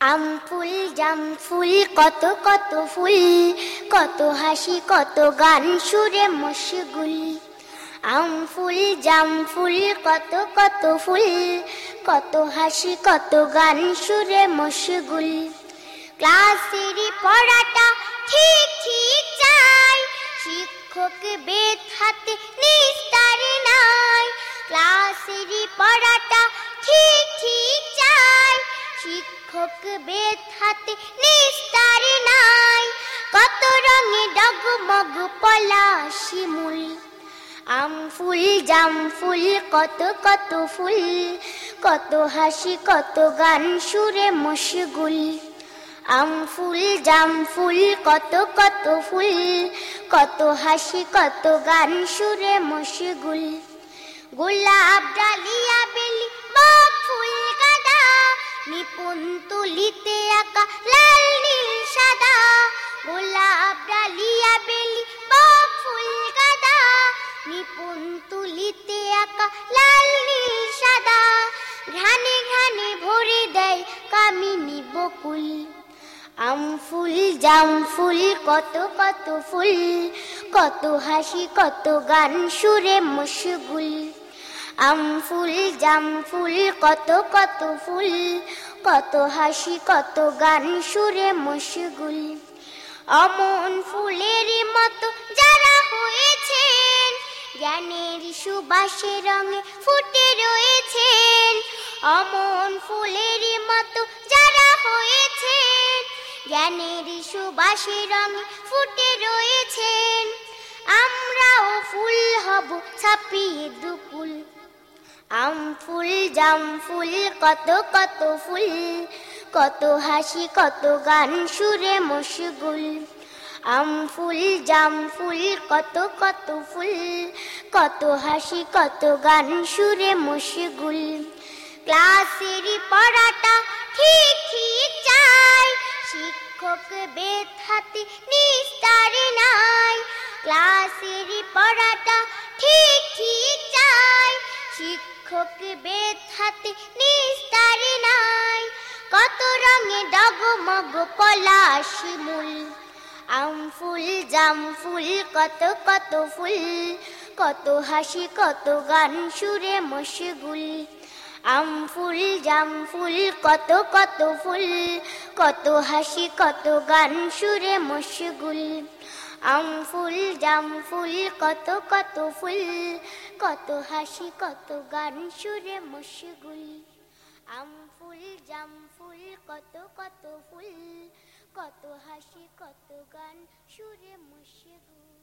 আম ফুল, জাম ফুল, কত কত ফুল, কত হাসি, কত গান, সুরে মশগুল। আম ফুল, জাম ফুল, কত কত ফুল, কত হাসি, কত গান, সুরে মশগুল। ক্লাসের পড়াটা ঠিক ঠিক চাই, শিক্ষক বেদ হাতে শিক্ষক বেদ হাতে নিস্তার নাই। কত রঙে ডগমগ পলাশি শিমুল। আম ফুল, জাম ফুল, কত কত ফুল। কত হাসি, কত গান, সুরে মশগুল। আম ফুল, জাম ফুল, কত কত ফুল। কত হাসি, কত গান, সুরে মশগুল। গোলাপ ডালিয়া নিপুণ তুলিতে আঁকা লাল, নীল, সাদা, গোলাপ, ডালিয়া, বেলি, বক, ফুল, গাদা। নিপুণ তুলিতে আঁকা লাল, নীল, সাদা ঘানে ঘানে ভরে দেয় কামিনী বকুল। আম ফুল, জাম ফুল, কত কত ফুল, কত হাসি, কত গান, সুরে মশগুল। আম ফুল, জাম ফুল, কত কত ফুল, কত হাসি, কত গান, সুরে মশগুল। অমন ফুলের মতো যারা হয়েছেন, জ্ঞানের সুবাসে রঙে ফুটে রয়েছেন, অমন ফুলের মতো যারা হয়েছেন, জ্ঞানের সুবাসে রঙে ফুটে রয়েছেন। আমরাও ফুল হব, ছাপিয়ে দুপুল আম ফুল, জাম ফুল, কত কত ফুল, কত হাসি, কত গান, সুরে মশগুল। আম ফুল, জাম ফুল, কত কত ফুল, কত হাসি, কত গান, সুরে মশগুল। ক্লাসের পড়াটা ঠিক ঠিক চাই, শিক্ষক বেদ হাতে নিস্তার নাই। ক্লাসের পড়াটা শিক্ষক বেদ হাতে নিস্তার নাই। কত রঙে ডগমগ আম ফুল, জাম ফুল, কত কত ফুল। কত হাসি, কত গান, সুরে মশগুল আম ফুল, জাম ফুল, কত কত ফুল। কত হাসি, কত গান, সুরে মশগুল আম ফুল, জাম ফুল, কত কত ফুল, কত হাসি, কত গান সুরে মশগুল আম ফুল, জাম ফুল, কত কত ফুল, কত হাসি, কত গান সুরে মশগুল